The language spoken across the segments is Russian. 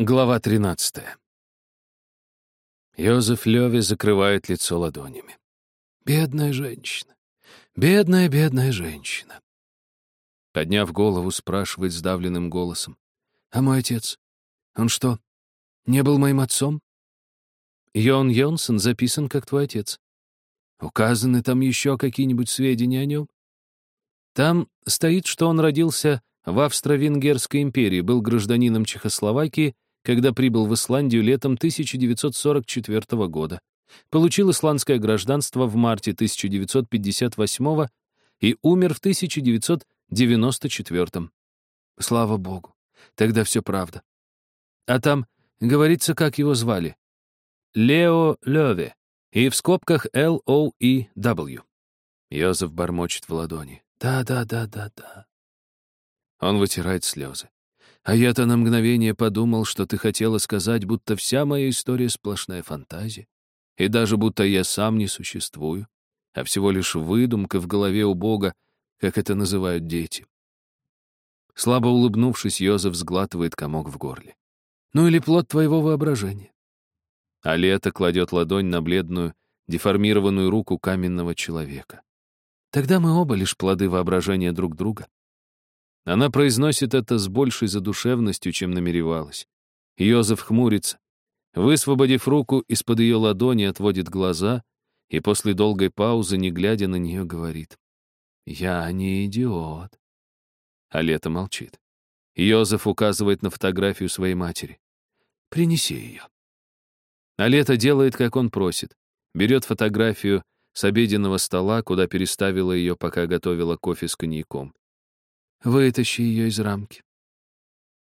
Глава 13. Йозеф Леви закрывает лицо ладонями. Бедная женщина. Бедная, бедная женщина. Подняв голову, спрашивает сдавленным голосом. «А мой отец? Он что, не был моим отцом?» «Йон Йонсон записан как твой отец. Указаны там еще какие-нибудь сведения о нем?» «Там стоит, что он родился в Австро-Венгерской империи, был гражданином Чехословакии когда прибыл в Исландию летом 1944 года, получил исландское гражданство в марте 1958 и умер в 1994. Слава богу, тогда все правда. А там говорится, как его звали. Лео Леве, и в скобках L-O-E-W. Йозеф бормочет в ладони. Да-да-да-да-да. Он вытирает слезы. А я-то на мгновение подумал, что ты хотела сказать, будто вся моя история — сплошная фантазия, и даже будто я сам не существую, а всего лишь выдумка в голове у Бога, как это называют дети. Слабо улыбнувшись, Йозеф сглатывает комок в горле. Ну или плод твоего воображения. А лето кладет ладонь на бледную, деформированную руку каменного человека. Тогда мы оба лишь плоды воображения друг друга. Она произносит это с большей задушевностью, чем намеревалась. Йозеф хмурится. Высвободив руку, из-под ее ладони отводит глаза и после долгой паузы, не глядя на нее, говорит. «Я не идиот». А Лето молчит. Йозеф указывает на фотографию своей матери. «Принеси ее». А Лето делает, как он просит. Берет фотографию с обеденного стола, куда переставила ее, пока готовила кофе с коньяком. Вытащи ее из рамки.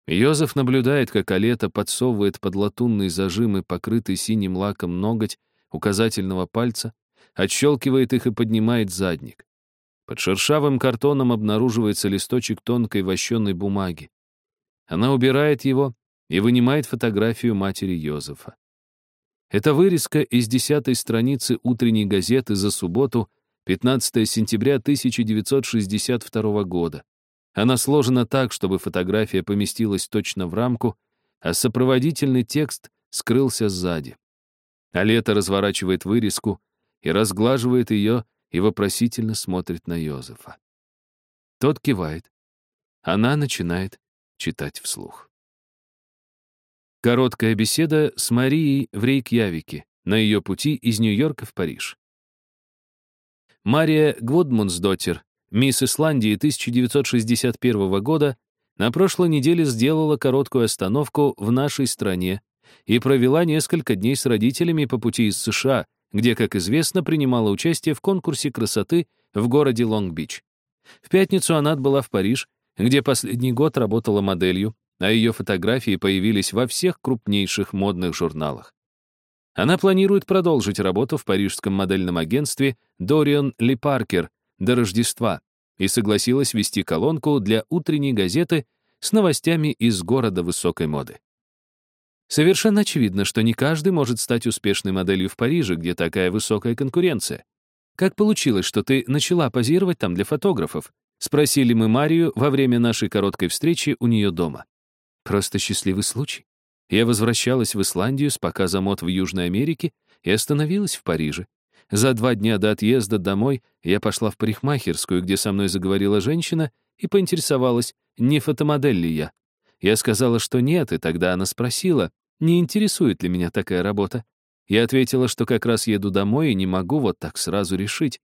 Йозеф наблюдает, как Алета подсовывает под латунные зажимы, покрытый синим лаком ноготь указательного пальца, отщелкивает их и поднимает задник. Под шершавым картоном обнаруживается листочек тонкой вощенной бумаги. Она убирает его и вынимает фотографию матери Йозефа. Это вырезка из десятой страницы утренней газеты за субботу, 15 сентября 1962 года. Она сложена так, чтобы фотография поместилась точно в рамку, а сопроводительный текст скрылся сзади. Алета разворачивает вырезку и разглаживает ее и вопросительно смотрит на Йозефа. Тот кивает. Она начинает читать вслух. Короткая беседа с Марией в Рейкьявике на ее пути из Нью-Йорка в Париж. Мария Гводмунсдоттер Мисс Исландии 1961 года на прошлой неделе сделала короткую остановку в нашей стране и провела несколько дней с родителями по пути из США, где, как известно, принимала участие в конкурсе красоты в городе Лонг-Бич. В пятницу она отбыла в Париж, где последний год работала моделью, а ее фотографии появились во всех крупнейших модных журналах. Она планирует продолжить работу в парижском модельном агентстве Dorian Ли Паркер до Рождества и согласилась вести колонку для утренней газеты с новостями из города высокой моды. Совершенно очевидно, что не каждый может стать успешной моделью в Париже, где такая высокая конкуренция. Как получилось, что ты начала позировать там для фотографов? Спросили мы Марию во время нашей короткой встречи у нее дома. Просто счастливый случай. Я возвращалась в Исландию с показа мод в Южной Америке и остановилась в Париже. За два дня до отъезда домой я пошла в парикмахерскую, где со мной заговорила женщина и поинтересовалась, не фотомодель ли я. Я сказала, что нет, и тогда она спросила, не интересует ли меня такая работа. Я ответила, что как раз еду домой и не могу вот так сразу решить.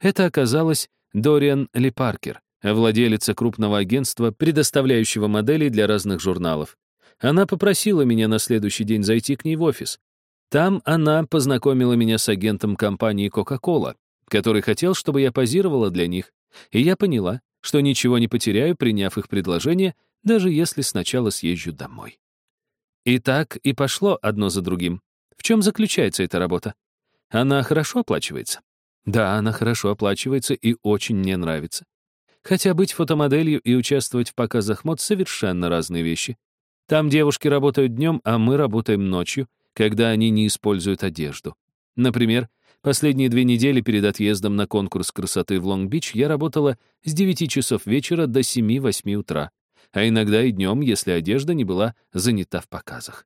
Это оказалась Дориан Ли Паркер, владелица крупного агентства, предоставляющего модели для разных журналов. Она попросила меня на следующий день зайти к ней в офис. Там она познакомила меня с агентом компании Coca-Cola, который хотел, чтобы я позировала для них, и я поняла, что ничего не потеряю, приняв их предложение, даже если сначала съезжу домой. И так и пошло одно за другим. В чем заключается эта работа? Она хорошо оплачивается? Да, она хорошо оплачивается и очень мне нравится. Хотя быть фотомоделью и участвовать в показах мод — совершенно разные вещи. Там девушки работают днем, а мы работаем ночью, когда они не используют одежду. Например, последние две недели перед отъездом на конкурс красоты в Лонг-Бич я работала с 9 часов вечера до 7-8 утра, а иногда и днем, если одежда не была занята в показах.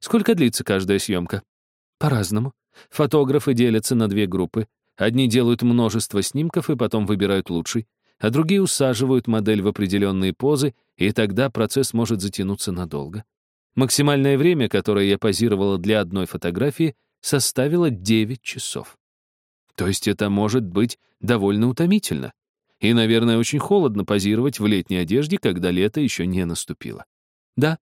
Сколько длится каждая съемка? По-разному. Фотографы делятся на две группы. Одни делают множество снимков и потом выбирают лучший, а другие усаживают модель в определенные позы, и тогда процесс может затянуться надолго. Максимальное время, которое я позировала для одной фотографии, составило 9 часов. То есть это может быть довольно утомительно. И, наверное, очень холодно позировать в летней одежде, когда лето еще не наступило. Да.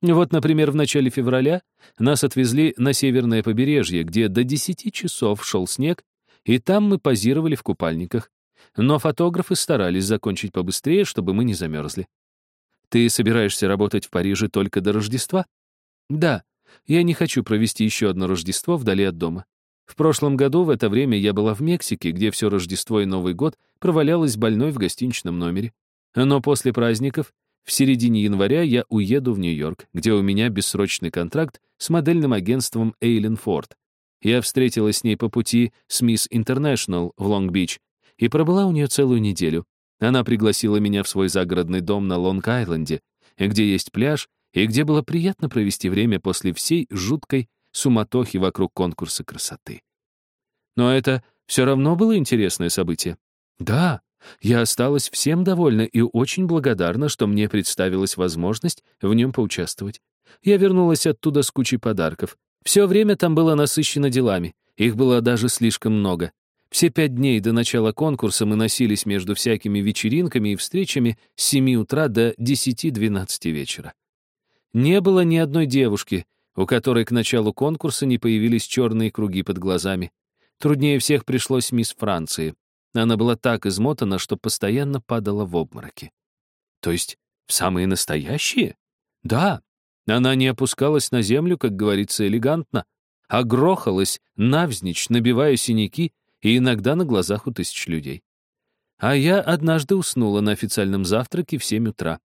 Вот, например, в начале февраля нас отвезли на северное побережье, где до 10 часов шел снег, и там мы позировали в купальниках. Но фотографы старались закончить побыстрее, чтобы мы не замерзли. Ты собираешься работать в Париже только до Рождества? Да. Я не хочу провести еще одно Рождество вдали от дома. В прошлом году в это время я была в Мексике, где все Рождество и Новый год провалялась больной в гостиничном номере. Но после праздников, в середине января, я уеду в Нью-Йорк, где у меня бессрочный контракт с модельным агентством Эйлен Форд. Я встретилась с ней по пути с Мисс Интернешнл в Лонг-Бич и пробыла у нее целую неделю. Она пригласила меня в свой загородный дом на Лонг-Айленде, где есть пляж и где было приятно провести время после всей жуткой суматохи вокруг конкурса красоты. Но это все равно было интересное событие. Да, я осталась всем довольна и очень благодарна, что мне представилась возможность в нем поучаствовать. Я вернулась оттуда с кучей подарков. Все время там было насыщено делами. Их было даже слишком много. Все пять дней до начала конкурса мы носились между всякими вечеринками и встречами с 7 утра до 10-12 вечера. Не было ни одной девушки, у которой к началу конкурса не появились черные круги под глазами. Труднее всех пришлось мисс Франции. Она была так измотана, что постоянно падала в обмороки. То есть в самые настоящие? Да. Она не опускалась на землю, как говорится, элегантно, а грохалась навзничь, набивая синяки, и иногда на глазах у тысяч людей. А я однажды уснула на официальном завтраке в 7 утра.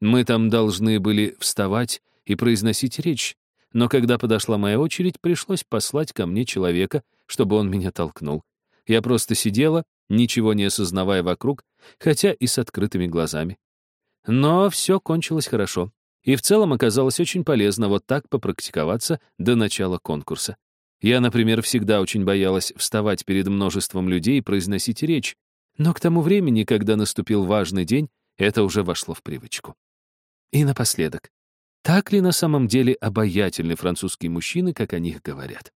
Мы там должны были вставать и произносить речь, но когда подошла моя очередь, пришлось послать ко мне человека, чтобы он меня толкнул. Я просто сидела, ничего не осознавая вокруг, хотя и с открытыми глазами. Но все кончилось хорошо. И в целом оказалось очень полезно вот так попрактиковаться до начала конкурса. Я, например, всегда очень боялась вставать перед множеством людей и произносить речь, но к тому времени, когда наступил важный день, это уже вошло в привычку. И напоследок, так ли на самом деле обаятельны французские мужчины, как о них говорят?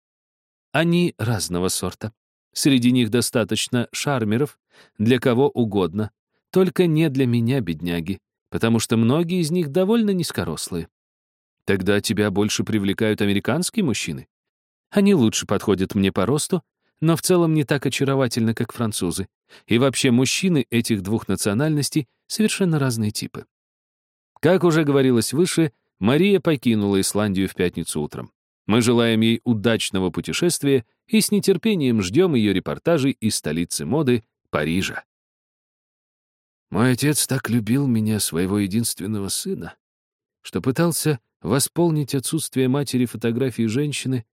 Они разного сорта. Среди них достаточно шармеров, для кого угодно, только не для меня, бедняги, потому что многие из них довольно низкорослые. Тогда тебя больше привлекают американские мужчины? Они лучше подходят мне по росту, но в целом не так очаровательны, как французы. И вообще мужчины этих двух национальностей совершенно разные типы. Как уже говорилось выше, Мария покинула Исландию в пятницу утром. Мы желаем ей удачного путешествия и с нетерпением ждем ее репортажей из столицы моды Парижа. Мой отец так любил меня, своего единственного сына, что пытался восполнить отсутствие матери фотографии женщины,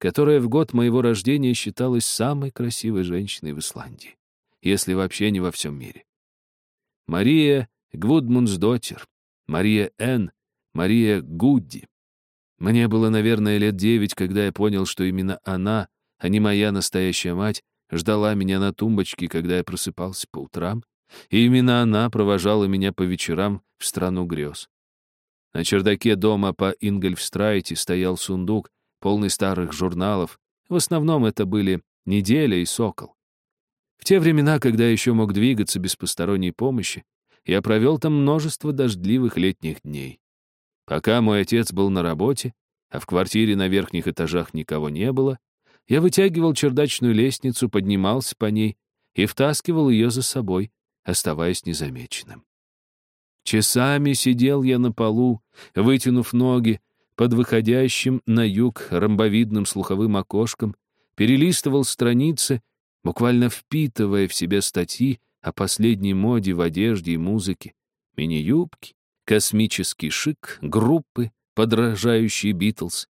которая в год моего рождения считалась самой красивой женщиной в Исландии, если вообще не во всем мире. Мария Гвудмунсдоттер, Мария Н., Мария Гудди. Мне было, наверное, лет девять, когда я понял, что именно она, а не моя настоящая мать, ждала меня на тумбочке, когда я просыпался по утрам, и именно она провожала меня по вечерам в страну грез. На чердаке дома по Ингольфстрайте стоял сундук, полный старых журналов. В основном это были «Неделя» и «Сокол». В те времена, когда я еще мог двигаться без посторонней помощи, я провел там множество дождливых летних дней. Пока мой отец был на работе, а в квартире на верхних этажах никого не было, я вытягивал чердачную лестницу, поднимался по ней и втаскивал ее за собой, оставаясь незамеченным. Часами сидел я на полу, вытянув ноги, под выходящим на юг ромбовидным слуховым окошком, перелистывал страницы, буквально впитывая в себя статьи о последней моде в одежде и музыке, мини-юбки, космический шик, группы, подражающие Битлз.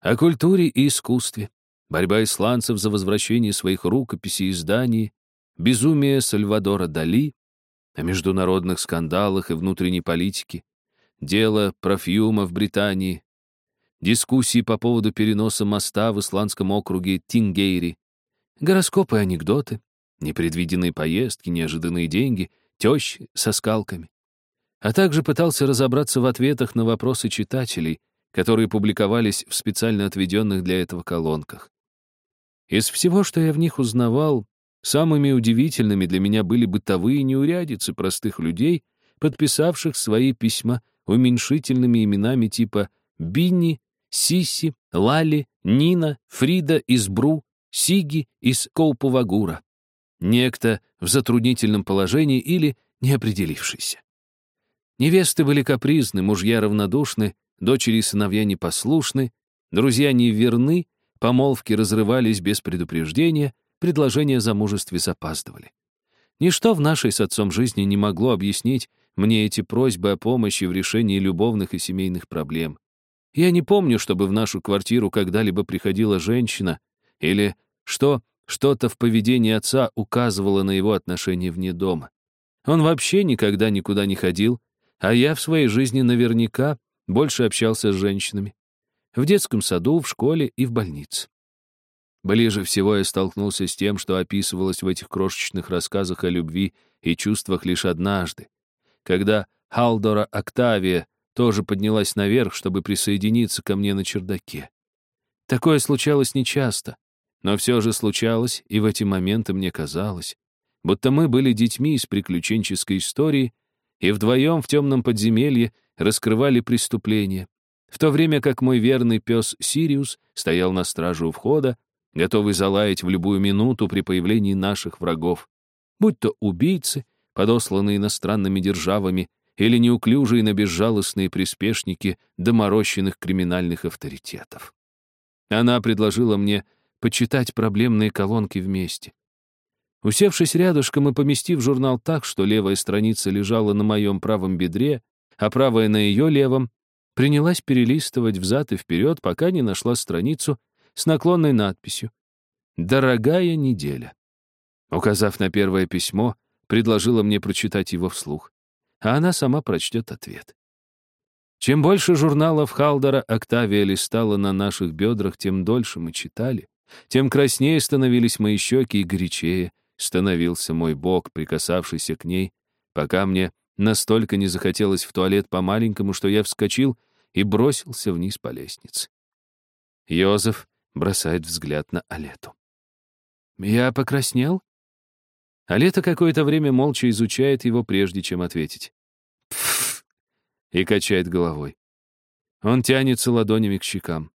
О культуре и искусстве, борьба исландцев за возвращение своих рукописей и изданий, безумие Сальвадора Дали, о международных скандалах и внутренней политике, дело Профьюма в Британии, дискуссии по поводу переноса моста в исландском округе Тингейри, гороскопы и анекдоты, непредвиденные поездки, неожиданные деньги, тещи со скалками. А также пытался разобраться в ответах на вопросы читателей, которые публиковались в специально отведенных для этого колонках. Из всего, что я в них узнавал, самыми удивительными для меня были бытовые неурядицы простых людей, подписавших свои письма уменьшительными именами типа Бинни, Сиси, Лали, Нина, Фрида из Бру, Сиги из Коупувагура. Некто в затруднительном положении или неопределившийся. Невесты были капризны, мужья равнодушны, дочери и сыновья непослушны, друзья неверны, помолвки разрывались без предупреждения, предложения о замужестве запаздывали. Ничто в нашей с отцом жизни не могло объяснить мне эти просьбы о помощи в решении любовных и семейных проблем. Я не помню, чтобы в нашу квартиру когда-либо приходила женщина или что что-то в поведении отца указывало на его отношение вне дома. Он вообще никогда никуда не ходил, а я в своей жизни наверняка больше общался с женщинами. В детском саду, в школе и в больнице. Ближе всего я столкнулся с тем, что описывалось в этих крошечных рассказах о любви и чувствах лишь однажды, когда Халдора Октавия тоже поднялась наверх, чтобы присоединиться ко мне на чердаке. Такое случалось нечасто, но все же случалось, и в эти моменты мне казалось, будто мы были детьми из приключенческой истории и вдвоем в темном подземелье раскрывали преступления, в то время как мой верный пес Сириус стоял на страже у входа, готовый залаять в любую минуту при появлении наших врагов, будь то убийцы, подосланные иностранными державами, или неуклюжие, но безжалостные приспешники доморощенных криминальных авторитетов. Она предложила мне почитать проблемные колонки вместе. Усевшись рядышком и поместив журнал так, что левая страница лежала на моем правом бедре, а правая на ее левом, принялась перелистывать взад и вперед, пока не нашла страницу с наклонной надписью «Дорогая неделя». Указав на первое письмо, предложила мне прочитать его вслух, а она сама прочтет ответ. Чем больше журналов Халдера Октавия листала на наших бедрах, тем дольше мы читали, тем краснее становились мои щеки и горячее становился мой бок, прикасавшийся к ней, пока мне настолько не захотелось в туалет по-маленькому, что я вскочил и бросился вниз по лестнице. Йозеф бросает взгляд на Алету. «Я покраснел?» Алета какое-то время молча изучает его, прежде чем ответить. «Пф!» и качает головой. Он тянется ладонями к щекам.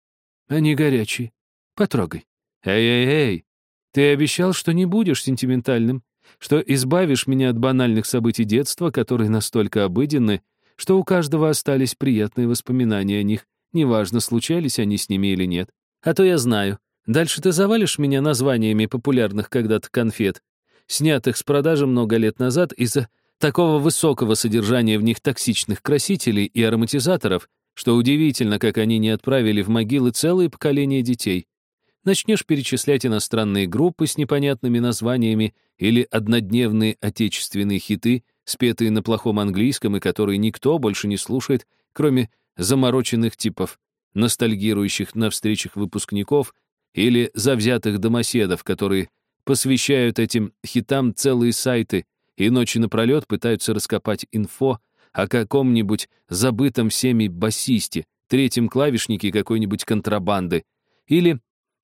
«Они горячие. Потрогай». «Эй-эй-эй! Ты обещал, что не будешь сентиментальным, что избавишь меня от банальных событий детства, которые настолько обыденны, что у каждого остались приятные воспоминания о них, неважно, случались они с ними или нет. А то я знаю. Дальше ты завалишь меня названиями популярных когда-то конфет, снятых с продажи много лет назад из-за такого высокого содержания в них токсичных красителей и ароматизаторов, что удивительно, как они не отправили в могилы целые поколения детей. Начнешь перечислять иностранные группы с непонятными названиями или однодневные отечественные хиты, спетые на плохом английском и которые никто больше не слушает, кроме замороченных типов, ностальгирующих на встречах выпускников или завзятых домоседов, которые посвящают этим хитам целые сайты и ночи напролет пытаются раскопать инфо о каком-нибудь забытом всеми басисте, третьем клавишнике какой-нибудь контрабанды, или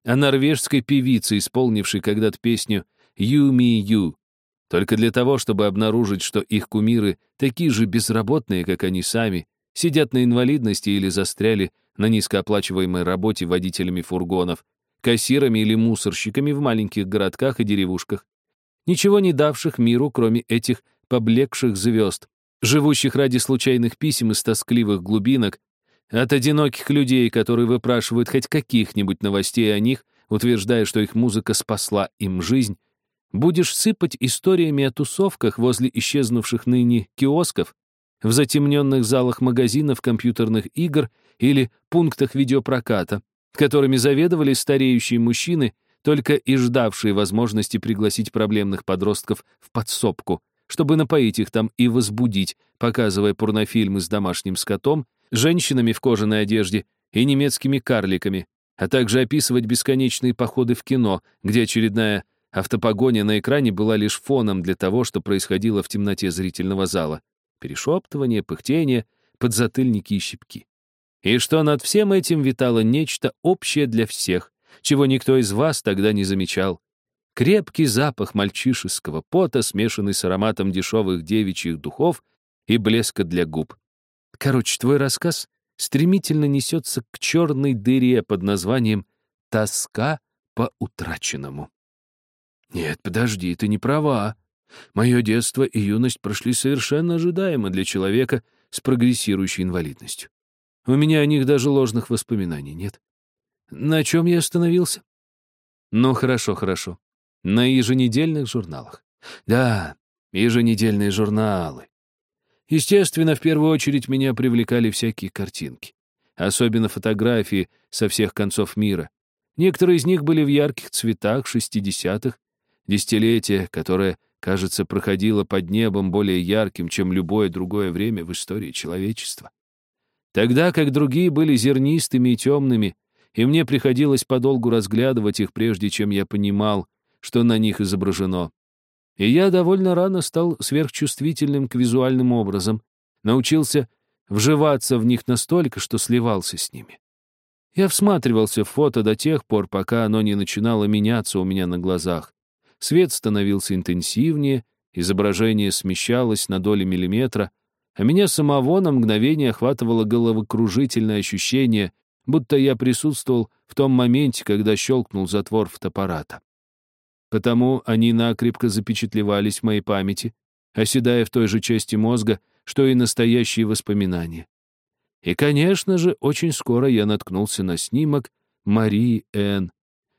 о норвежской певице, исполнившей когда-то песню «You Me You», только для того, чтобы обнаружить, что их кумиры такие же безработные, как они сами, сидят на инвалидности или застряли на низкооплачиваемой работе водителями фургонов, кассирами или мусорщиками в маленьких городках и деревушках, ничего не давших миру, кроме этих поблекших звезд, живущих ради случайных писем из тоскливых глубинок, от одиноких людей, которые выпрашивают хоть каких-нибудь новостей о них, утверждая, что их музыка спасла им жизнь, будешь сыпать историями о тусовках возле исчезнувших ныне киосков, в затемненных залах магазинов компьютерных игр или пунктах видеопроката, которыми заведовали стареющие мужчины, только и ждавшие возможности пригласить проблемных подростков в подсобку, чтобы напоить их там и возбудить, показывая порнофильмы с домашним скотом, женщинами в кожаной одежде и немецкими карликами, а также описывать бесконечные походы в кино, где очередная автопогоня на экране была лишь фоном для того, что происходило в темноте зрительного зала. Перешептывание, пыхтение, подзатыльники и щипки. И что над всем этим витало нечто общее для всех, чего никто из вас тогда не замечал. Крепкий запах мальчишеского пота, смешанный с ароматом дешевых девичьих духов и блеска для губ. Короче, твой рассказ стремительно несется к черной дыре под названием «Тоска по утраченному». Нет, подожди, ты не права. Мое детство и юность прошли совершенно ожидаемо для человека с прогрессирующей инвалидностью. У меня о них даже ложных воспоминаний нет. На чем я остановился? Ну, хорошо, хорошо. На еженедельных журналах. Да, еженедельные журналы. Естественно, в первую очередь меня привлекали всякие картинки. Особенно фотографии со всех концов мира. Некоторые из них были в ярких цветах 60-х, десятилетие, которое, кажется, проходило под небом более ярким, чем любое другое время в истории человечества. Тогда как другие были зернистыми и темными, и мне приходилось подолгу разглядывать их, прежде чем я понимал, что на них изображено. И я довольно рано стал сверхчувствительным к визуальным образам, научился вживаться в них настолько, что сливался с ними. Я всматривался в фото до тех пор, пока оно не начинало меняться у меня на глазах. Свет становился интенсивнее, изображение смещалось на доли миллиметра, а меня самого на мгновение охватывало головокружительное ощущение, будто я присутствовал в том моменте, когда щелкнул затвор фотоаппарата. Потому они накрепко запечатлевались в моей памяти, оседая в той же части мозга, что и настоящие воспоминания. И, конечно же, очень скоро я наткнулся на снимок Марии Н.,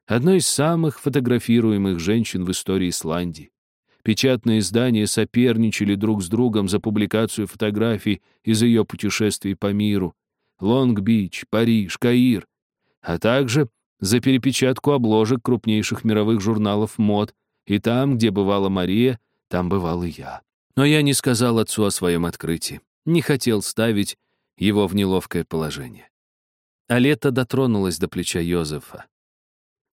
одной из самых фотографируемых женщин в истории Исландии. Печатные издания соперничали друг с другом за публикацию фотографий из ее путешествий по миру. Лонг-Бич, Париж, Каир, а также за перепечатку обложек крупнейших мировых журналов мод, и там, где бывала Мария, там бывал и я. Но я не сказал отцу о своем открытии, не хотел ставить его в неловкое положение. А лето дотронулась до плеча Йозефа.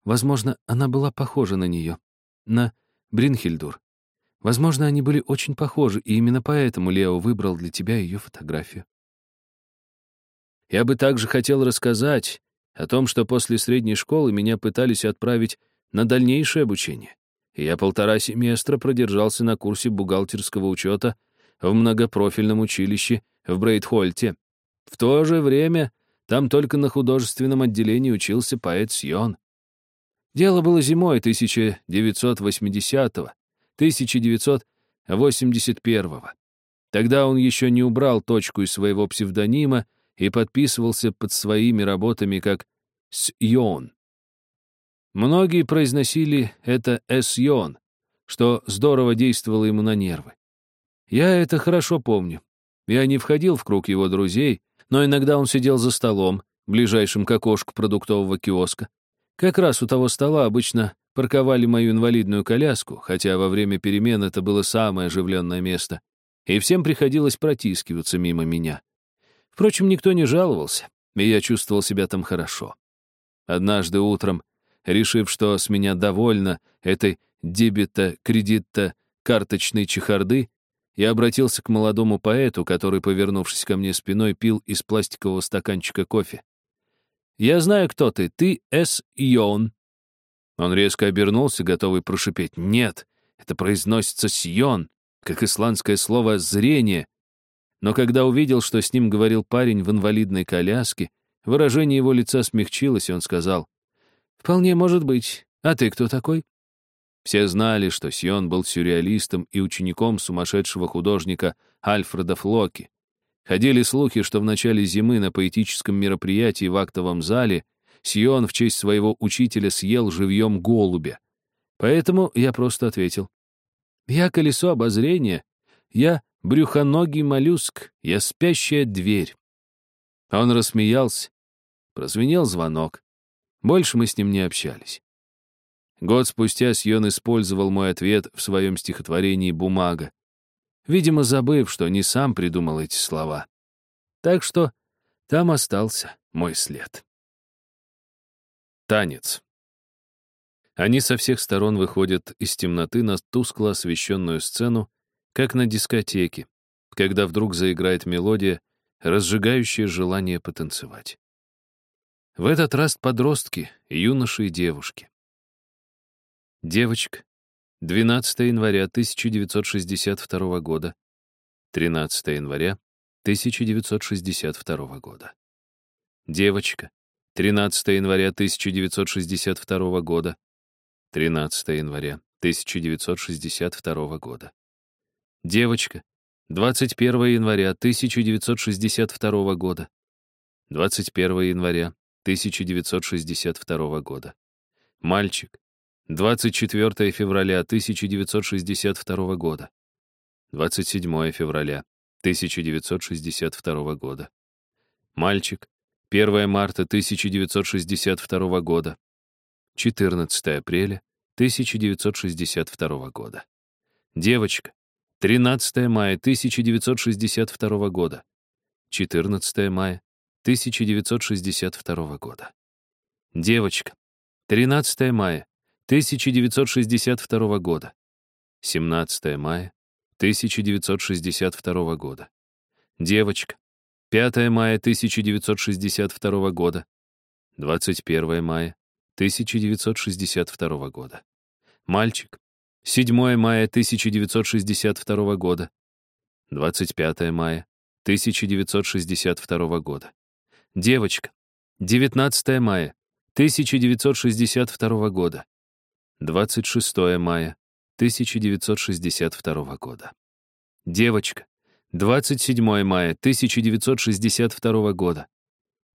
Возможно, она была похожа на нее, на Бринхельдур. Возможно, они были очень похожи, и именно поэтому Лео выбрал для тебя ее фотографию. Я бы также хотел рассказать, о том, что после средней школы меня пытались отправить на дальнейшее обучение. И я полтора семестра продержался на курсе бухгалтерского учета в многопрофильном училище в Брейдхольте. В то же время там только на художественном отделении учился поэт Сьон. Дело было зимой 1980-го, 1981-го. Тогда он еще не убрал точку из своего псевдонима и подписывался под своими работами как «Сьон». Многие произносили это «Эсьон», что здорово действовало ему на нервы. Я это хорошо помню. Я не входил в круг его друзей, но иногда он сидел за столом, ближайшим к окошку продуктового киоска. Как раз у того стола обычно парковали мою инвалидную коляску, хотя во время перемен это было самое оживленное место, и всем приходилось протискиваться мимо меня. Впрочем, никто не жаловался, и я чувствовал себя там хорошо. Однажды утром, решив, что с меня довольно этой дебета-кредита карточной чехарды, я обратился к молодому поэту, который, повернувшись ко мне спиной, пил из пластикового стаканчика кофе. «Я знаю, кто ты. Ты С. Йон». Он резко обернулся, готовый прошипеть. «Нет, это произносится «сьон», как исландское слово «зрение», но когда увидел, что с ним говорил парень в инвалидной коляске, выражение его лица смягчилось, и он сказал, «Вполне может быть. А ты кто такой?» Все знали, что Сион был сюрреалистом и учеником сумасшедшего художника Альфреда Флоки. Ходили слухи, что в начале зимы на поэтическом мероприятии в актовом зале Сион в честь своего учителя съел живьем голубя. Поэтому я просто ответил. «Я колесо обозрения. Я брюхоногий моллюск, я спящая дверь. Он рассмеялся. Прозвенел звонок. Больше мы с ним не общались. Год спустя Сьон использовал мой ответ в своем стихотворении «Бумага». видимо, забыв, что не сам придумал эти слова. Так что там остался мой след. Танец. Они со всех сторон выходят из темноты на тускло освещенную сцену, как на дискотеке, когда вдруг заиграет мелодия, разжигающая желание потанцевать. В этот раз подростки, юноши и девушки. Девочка. 12 января 1962 года. 13 января 1962 года. Девочка. 13 января 1962 года. 13 января 1962 года. Девочка. 21 января 1962 года. 21 января 1962 года. Мальчик. 24 февраля 1962 года. 27 февраля 1962 года. Мальчик. 1 марта 1962 года. 14 апреля 1962 года. Девочка. 13 мая 1962 года. 14 мая 1962 года. Девочка. 13 мая 1962 года. 17 мая 1962 года. Девочка. 5 мая 1962 года. 21 мая 1962 года. Мальчик. 7 мая 1962 года. 25 мая 1962 года. Девочка. 19 мая 1962 года. 26 мая 1962 года. Девочка. 27 мая 1962 года.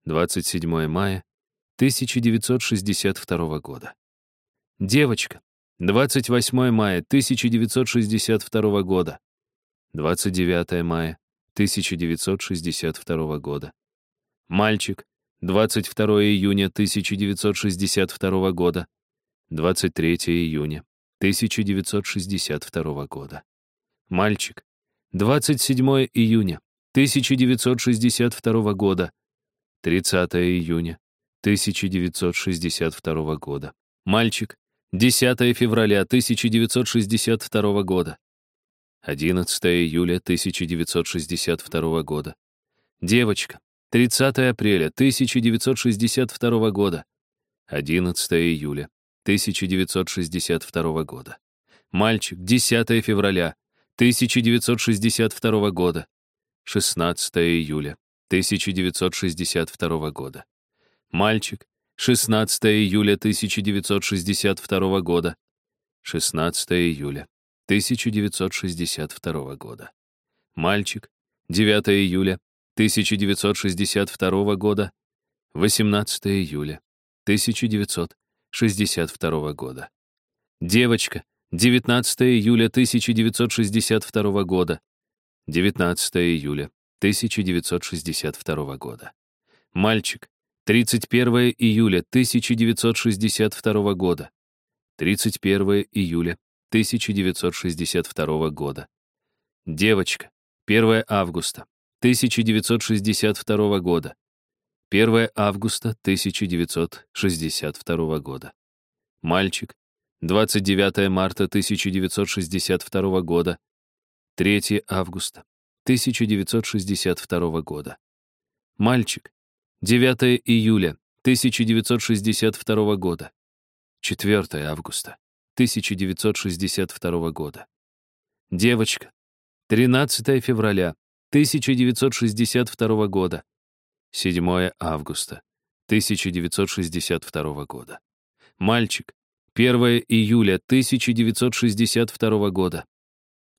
27 мая 1962 года. Девочка. 28 мая 1962 года. 29 мая 1962 года. Мальчик. 22 июня 1962 года. 23 июня 1962 года. Мальчик. 27 июня 1962 года. 30 июня 1962 года. Мальчик. 10 февраля 1962 года. 11 июля 1962 года. Девочка. 30 апреля 1962 года. 11 июля 1962 года. Мальчик, 10 февраля 1962 года. 16 июля 1962 года. Мальчик, 16 июля 1962 года. 16 июля 1962 года. Мальчик, 9 июля 1962 года. 18 июля 1962 1962 года. Девочка, 19 июля 1962 года. 19 июля 1962 года. Мальчик, 31 июля 1962 года. 31 июля 1962 года. Девочка, 1 августа 1962 года. 1 августа 1962 года. Мальчик. 29 марта 1962 года. 3 августа 1962 года. Мальчик. 9 июля 1962 года. 4 августа 1962 года. Девочка. 13 февраля 1962 года. 7 августа 1962 года. Мальчик. 1 июля 1962 года.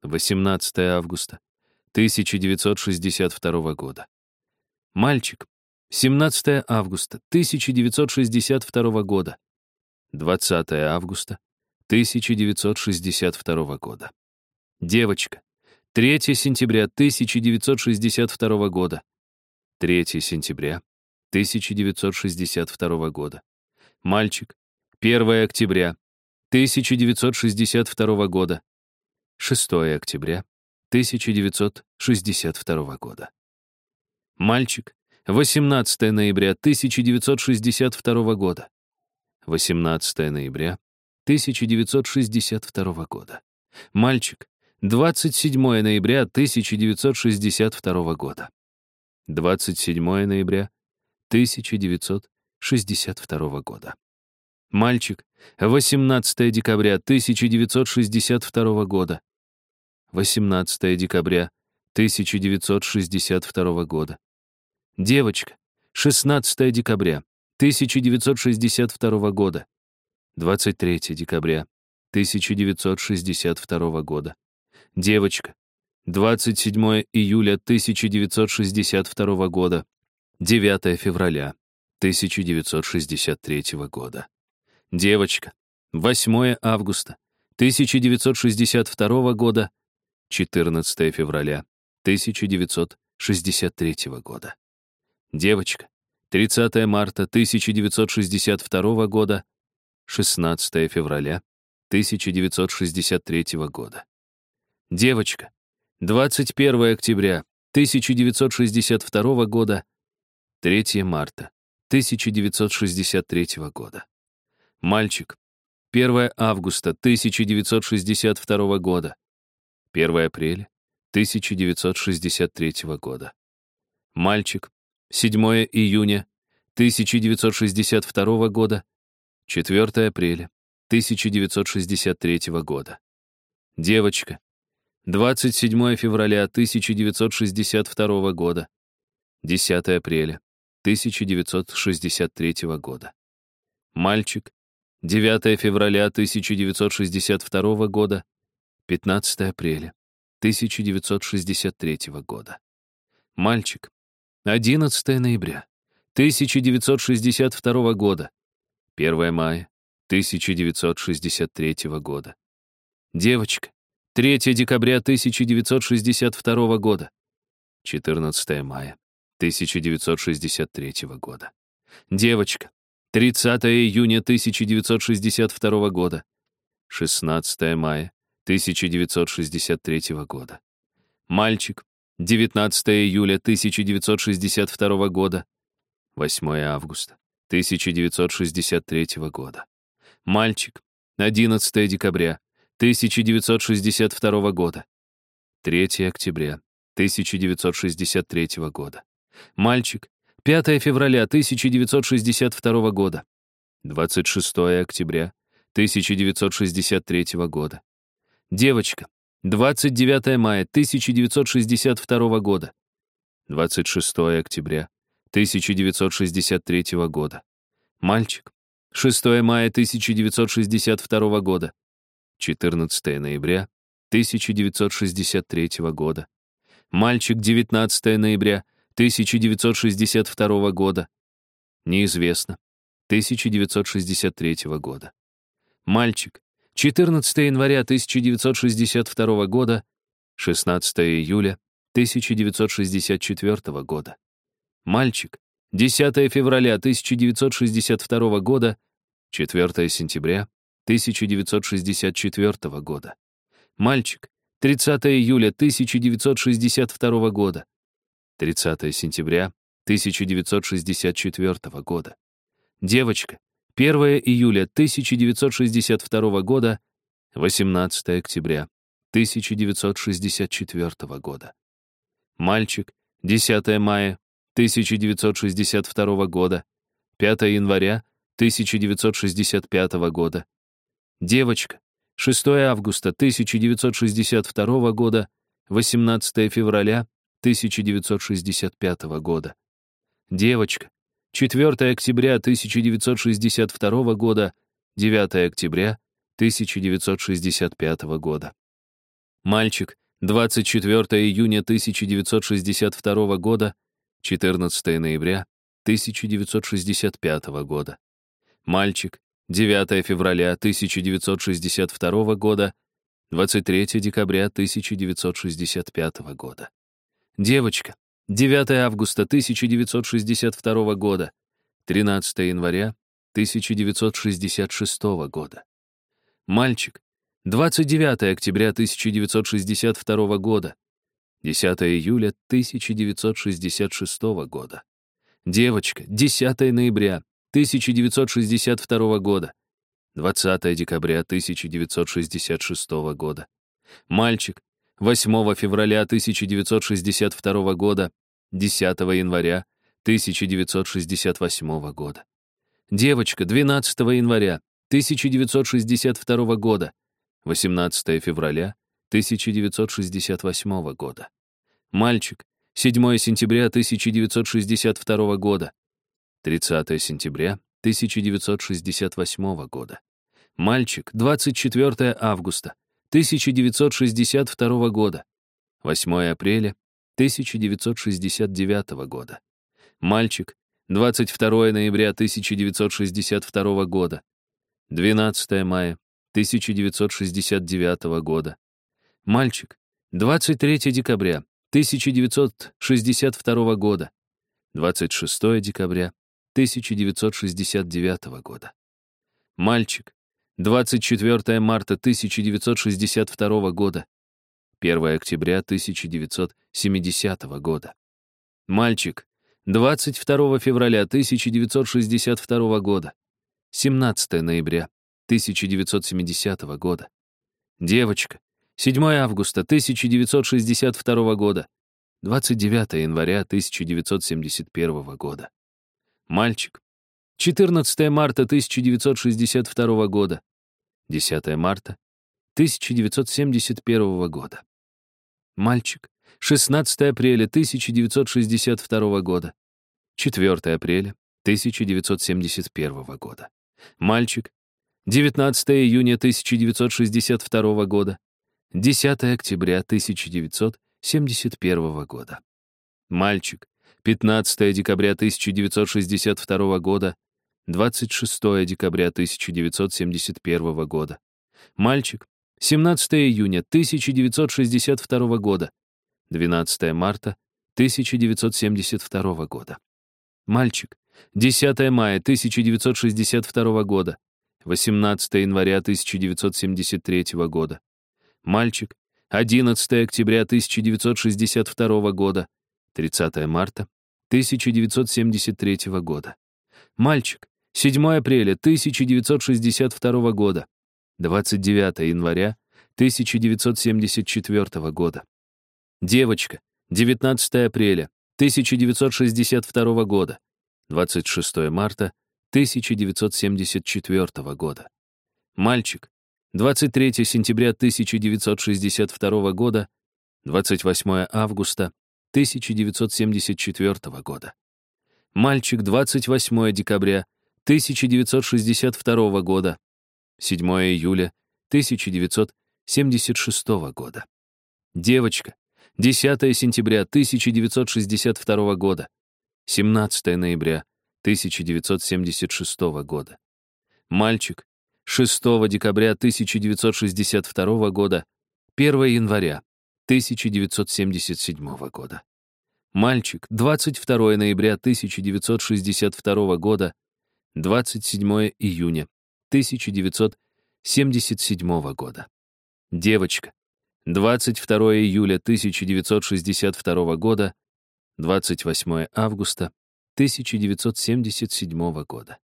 18 августа 1962 года. Мальчик. 17 августа 1962 года. 20 августа 1962 года. Девочка. 3 сентября 1962 года. 3 сентября 1962 года. Мальчик. 1 октября 1962 года. 6 октября 1962 года. Мальчик, 18 ноября 1962 года. 18 ноября 1962 года. Мальчик, 27 ноября 1962 года. 27 ноября 1962 года. Мальчик, 18 декабря 1962 года. 18 декабря 1962 года. Девочка, 16 декабря 1962 года. 23 декабря 1962 года. Девочка, 27 июля 1962 года. 9 февраля 1963 года. Девочка, 8 августа 1962 года. 14 февраля 1963 года. Девочка, 30 марта 1962 года, 16 февраля 1963 года. Девочка, 21 октября 1962 года, 3 марта 1963 года. Мальчик, 1 августа 1962 года, 1 апреля 1963 года. Мальчик, 7 июня 1962 года, 4 апреля 1963 года. Девочка, 27 февраля 1962 года, 10 апреля 1963 года. Мальчик, 9 февраля 1962 года, 15 апреля 1963 года. Мальчик, 11 ноября 1962 года, 1 мая 1963 года. Девочка, 3 декабря 1962 года, 14 мая 1963 года. Девочка, 30 июня 1962 года, 16 мая 1963 года. Мальчик, 19 июля 1962 года, 8 августа 1963 года. Мальчик, 11 декабря 1962 года, 3 октября 1963 года. Мальчик, 5 февраля 1962 года, 26 октября 1963 года. Девочка, 29 мая 1962 года. 26 октября 1963 года. Мальчик. 6 мая 1962 года. 14 ноября 1963 года. Мальчик. 19 ноября 1962 года. Неизвестно. 1963 года. Мальчик. 14 января 1962 года, 16 июля 1964 года. Мальчик. 10 февраля 1962 года, 4 сентября 1964 года. Мальчик. 30 июля 1962 года, 30 сентября 1964 года. Девочка. 1 июля 1962 года, 18 октября 1964 года. Мальчик, 10 мая 1962 года, 5 января 1965 года. Девочка, 6 августа 1962 года, 18 февраля 1965 года. Девочка, 4 октября 1962 года, 9 октября 1965 года. Мальчик, 24 июня 1962 года, 14 ноября 1965 года. Мальчик, 9 февраля 1962 года, 23 декабря 1965 года. Девочка, 9 августа 1962 года, 13 января 1966 года. Мальчик, 29 октября 1962 года, 10 июля 1966 года. Девочка, 10 ноября 1962 года. 20 декабря 1966 года. Мальчик, 8 февраля 1962 года, 10 января 1968 года. Девочка, 12 января 1962 года, 18 февраля 1968 года. Мальчик, 7 сентября 1962 года, 30 сентября 1968 года. Мальчик, 24 августа 1962 года. 8 апреля 1969 года. Мальчик, 22 ноября 1962 года. 12 мая 1969 года. Мальчик, 23 декабря 1962 года. 26 декабря 1969 года. Мальчик, 24 марта 1962 года. 1 октября 1970 года. Мальчик, 22 февраля 1962 года. 17 ноября 1970 года. Девочка, 7 августа 1962 года. 29 января 1971 года. Мальчик, 14 марта 1962 года. 10 марта 1971 года. Мальчик. 16 апреля 1962 года. 4 апреля 1971 года. Мальчик. 19 июня 1962 года. 10 октября 1971 года. Мальчик. 15 декабря 1962 года, 26 декабря 1971 года. Мальчик. 17 июня 1962 года, 12 марта 1972 года. Мальчик. 10 мая 1962 года, 18 января 1973 года. Мальчик. 11 октября 1962 года, 30 марта 1973 года. Мальчик. 7 апреля 1962 года. 29 января 1974 года. Девочка. 19 апреля 1962 года. 26 марта 1974 года. Мальчик. 23 сентября 1962 года. 28 августа 1974 года. Мальчик 28 декабря 1962 года. 7 июля 1976 года. Девочка 10 сентября 1962 года. 17 ноября 1976 года. Мальчик 6 декабря 1962 года. 1 января 1977 года. Мальчик, 22 ноября 1962 года, 27 июня 1977 года. Девочка, 22 июля 1962 года, 28 августа 1977 года.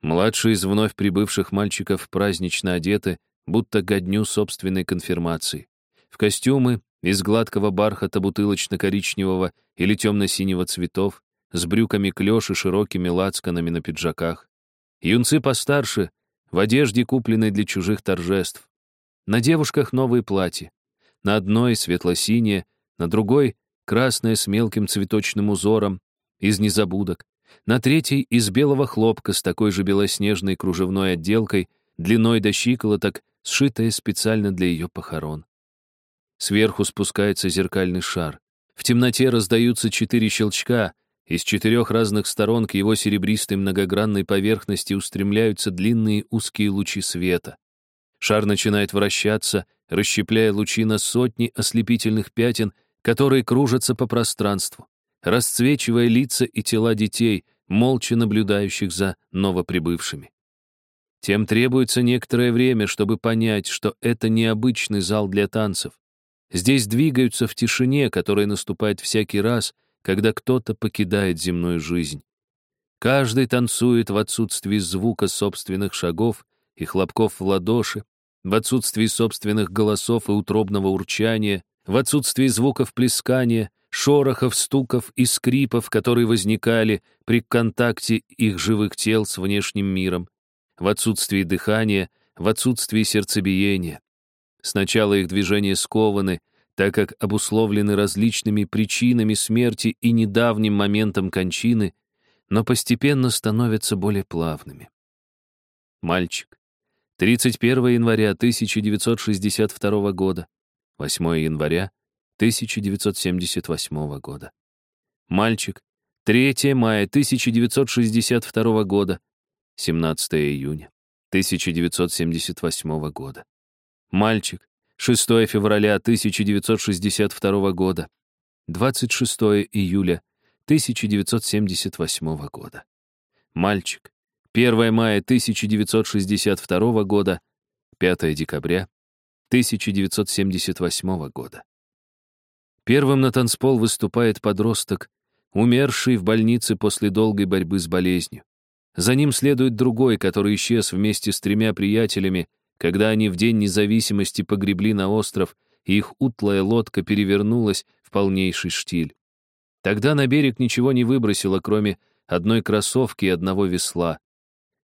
Младший из вновь прибывших мальчиков празднично одеты, будто ко дню собственной конфирмации в костюмы из гладкого бархата бутылочно-коричневого или темно-синего цветов, с брюками клеш и широкими лацканами на пиджаках. Юнцы постарше, в одежде, купленной для чужих торжеств. На девушках новые платья. На одной светло-синее, на другой — красное с мелким цветочным узором из незабудок. На третьей — из белого хлопка с такой же белоснежной кружевной отделкой, длиной до щиколоток, сшитая специально для ее похорон. Сверху спускается зеркальный шар. В темноте раздаются четыре щелчка, из четырех разных сторон к его серебристой многогранной поверхности устремляются длинные узкие лучи света. Шар начинает вращаться, расщепляя лучи на сотни ослепительных пятен, которые кружатся по пространству, расцвечивая лица и тела детей, молча наблюдающих за новоприбывшими. Тем требуется некоторое время, чтобы понять, что это необычный зал для танцев. Здесь двигаются в тишине, которая наступает всякий раз, когда кто-то покидает земную жизнь. Каждый танцует в отсутствии звука собственных шагов и хлопков в ладоши, в отсутствии собственных голосов и утробного урчания, в отсутствии звуков плескания, шорохов, стуков и скрипов, которые возникали при контакте их живых тел с внешним миром, в отсутствии дыхания, в отсутствии сердцебиения. Сначала их движения скованы, так как обусловлены различными причинами смерти и недавним моментом кончины, но постепенно становятся более плавными. Мальчик. 31 января 1962 года. 8 января 1978 года. Мальчик. 3 мая 1962 года. 17 июня 1978 года. Мальчик. 6 февраля 1962 года. 26 июля 1978 года. Мальчик. 1 мая 1962 года. 5 декабря 1978 года. Первым на танцпол выступает подросток, умерший в больнице после долгой борьбы с болезнью. За ним следует другой, который исчез вместе с тремя приятелями, когда они в День независимости погребли на остров, их утлая лодка перевернулась в полнейший штиль. Тогда на берег ничего не выбросило, кроме одной кроссовки и одного весла.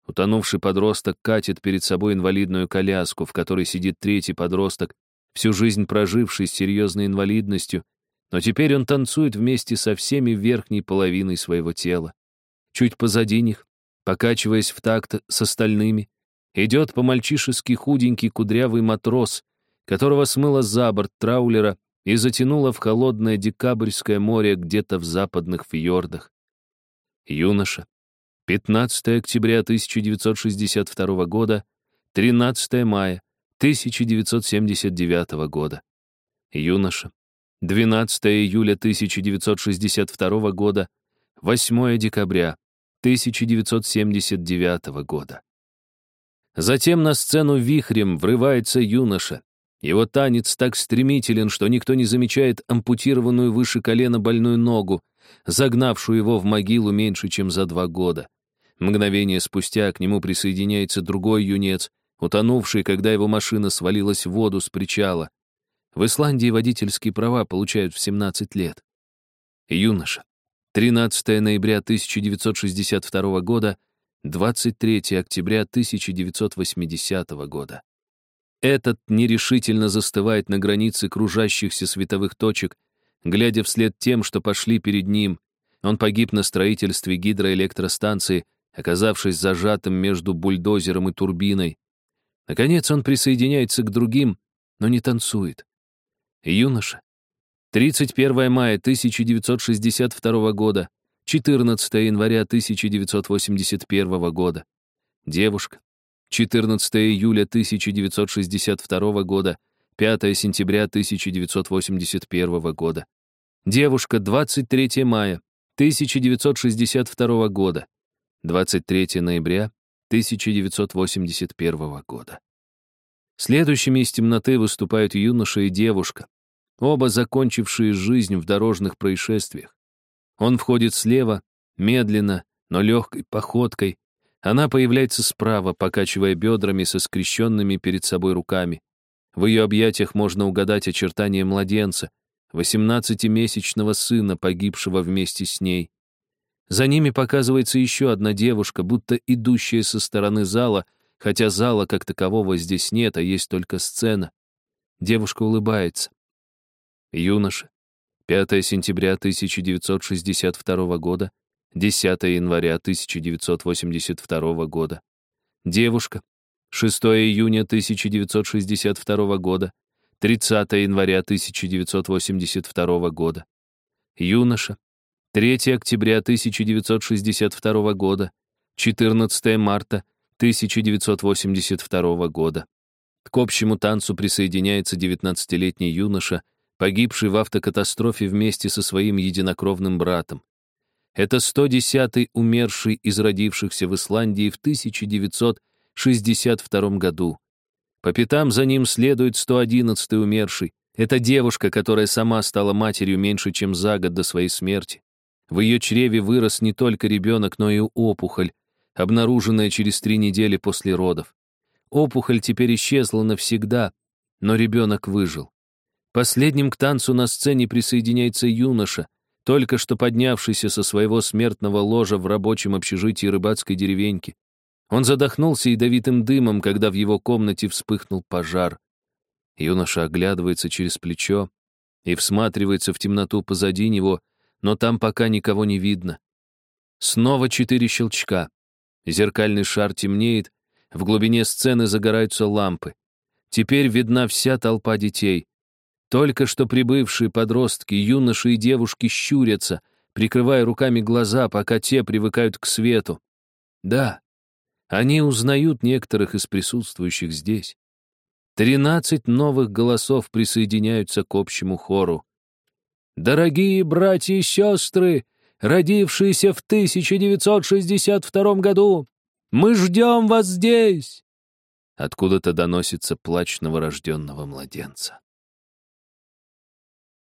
Утонувший подросток катит перед собой инвалидную коляску, в которой сидит третий подросток, всю жизнь проживший с серьезной инвалидностью, но теперь он танцует вместе со всеми верхней половиной своего тела. Чуть позади них, покачиваясь в такт с остальными, идет по-мальчишески худенький кудрявый матрос, которого смыло за борт траулера и затянуло в холодное декабрьское море где-то в западных фьордах. Юноша, 15 октября 1962 года, 13 мая 1979 года. Юноша. 12 июля 1962 года, 8 декабря 1979 года. Затем на сцену вихрем врывается юноша. Его танец так стремителен, что никто не замечает ампутированную выше колена больную ногу, загнавшую его в могилу меньше, чем за два года. Мгновение спустя к нему присоединяется другой юнец, утонувший, когда его машина свалилась в воду с причала. В Исландии водительские права получают в 17 лет. Юноша. 13 ноября 1962 года, 23 октября 1980 года. Этот нерешительно застывает на границе кружащихся световых точек, глядя вслед тем, что пошли перед ним. Он погиб на строительстве гидроэлектростанции, оказавшись зажатым между бульдозером и турбиной. Наконец он присоединяется к другим, но не танцует. Юноша. 31 мая 1962 года, 14 января 1981 года. Девушка. 14 июля 1962 года, 5 сентября 1981 года. Девушка, 23 мая 1962 года. 23 ноября 1981 года. Следующими из темноты выступают юноша и девушка, оба закончившие жизнь в дорожных происшествиях. Он входит слева, медленно, но легкой походкой. Она появляется справа, покачивая бедрами со скрещенными перед собой руками. В ее объятиях можно угадать очертания младенца, 18-месячного сына, погибшего вместе с ней. За ними показывается еще одна девушка, будто идущая со стороны зала, хотя зала как такового здесь нет, а есть только сцена. Девушка улыбается. Юноша. 5 сентября 1962 года, 10 января 1982 года. Девушка. 6 июня 1962 года, 30 января 1982 года. Юноша. 3 октября 1962 года, 14 марта 1982 года. К общему танцу присоединяется 19-летний юноша, погибший в автокатастрофе вместе со своим единокровным братом. Это 110-й умерший из родившихся в Исландии в 1962 году. По пятам за ним следует 111-й умерший, Это девушка, которая сама стала матерью меньше, чем за год до своей смерти. В ее чреве вырос не только ребенок, но и опухоль, обнаруженная через три недели после родов. Опухоль теперь исчезла навсегда, но ребенок выжил. Последним к танцу на сцене присоединяется юноша, только что поднявшийся со своего смертного ложа в рабочем общежитии рыбацкой деревеньки. Он задохнулся ядовитым дымом, когда в его комнате вспыхнул пожар. Юноша оглядывается через плечо и всматривается в темноту позади него, но там пока никого не видно. Снова четыре щелчка. Зеркальный шар темнеет, в глубине сцены загораются лампы. Теперь видна вся толпа детей. Только что прибывшие подростки, юноши и девушки щурятся, прикрывая руками глаза, пока те привыкают к свету. Да, они узнают некоторых из присутствующих здесь. Тринадцать новых голосов присоединяются к общему хору. «Дорогие братья и сестры, родившиеся в 1962 году, мы ждем вас здесь!» Откуда-то доносится плач новорожденного младенца.